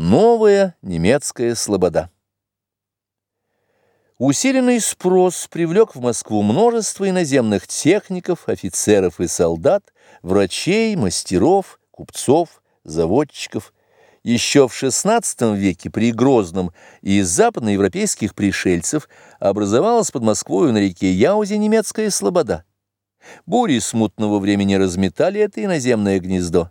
Новая немецкая слобода. Усиленный спрос привлек в Москву множество иноземных техников, офицеров и солдат, врачей, мастеров, купцов, заводчиков. Еще в XVI веке при Грозном из западноевропейских пришельцев образовалась под Москвою на реке Яузе немецкая слобода. Бури смутного времени разметали это иноземное гнездо.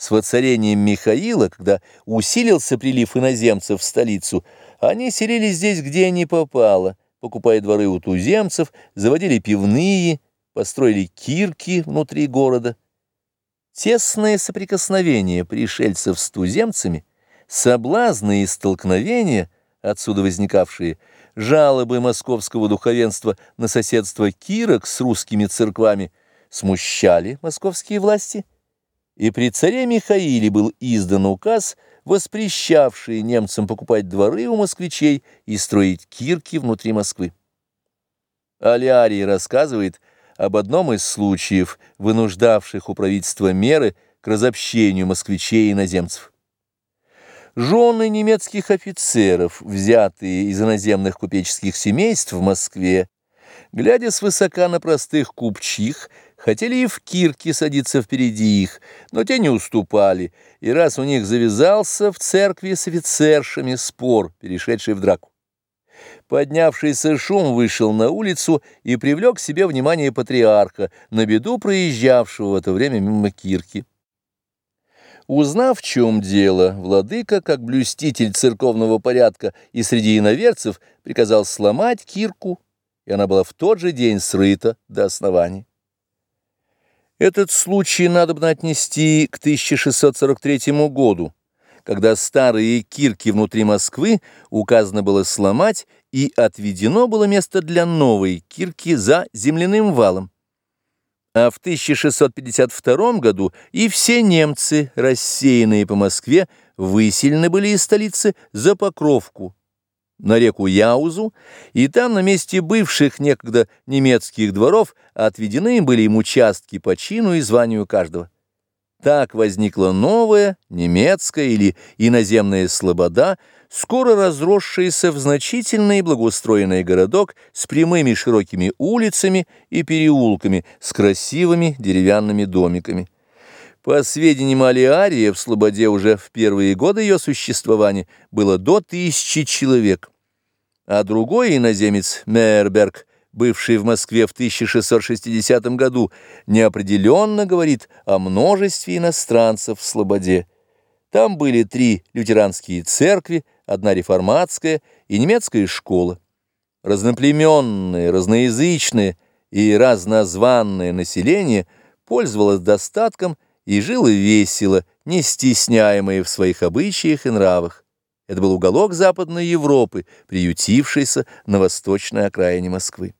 С воцарением Михаила, когда усилился прилив иноземцев в столицу, они селились здесь, где не попало, покупая дворы у туземцев, заводили пивные, построили кирки внутри города. Тесное соприкосновение пришельцев с туземцами, соблазны и столкновения, отсюда возникавшие, жалобы московского духовенства на соседство кирок с русскими церквами, смущали московские власти – и при царе Михаиле был издан указ, воспрещавший немцам покупать дворы у москвичей и строить кирки внутри Москвы. Алиарий рассказывает об одном из случаев, вынуждавших у правительства меры к разобщению москвичей и иноземцев. Жены немецких офицеров, взятые из иноземных купеческих семейств в Москве, глядя свысока на простых купчих, Хотели и в кирке садиться впереди их, но те не уступали, и раз у них завязался в церкви с офицершами спор, перешедший в драку. Поднявшийся шум вышел на улицу и привлек к себе внимание патриарха, на беду проезжавшего в это время мимо кирки. Узнав, в чем дело, владыка, как блюститель церковного порядка и среди иноверцев, приказал сломать кирку, и она была в тот же день срыта до основания. Этот случай надо бы отнести к 1643 году, когда старые кирки внутри Москвы указано было сломать, и отведено было место для новой кирки за земляным валом. А в 1652 году и все немцы, рассеянные по Москве, выселены были из столицы за Покровку, на реку Яузу, и там на месте бывших некогда немецких дворов отведены были им участки по чину и званию каждого. Так возникла новая немецкая или иноземная слобода, скоро разросшаяся в значительный благоустроенный городок с прямыми широкими улицами и переулками, с красивыми деревянными домиками. По сведениям Алиария, в Слободе уже в первые годы ее существования было до тысячи человек. А другой иноземец, Мейерберг, бывший в Москве в 1660 году, неопределенно говорит о множестве иностранцев в Слободе. Там были три лютеранские церкви, одна реформатская и немецкая школа. Разноплеменное, разноязычное и разнозванное население пользовалось достатком и жило весело, не стесняемое в своих обычаях и нравах. Это был уголок Западной Европы, приютившийся на восточной окраине Москвы.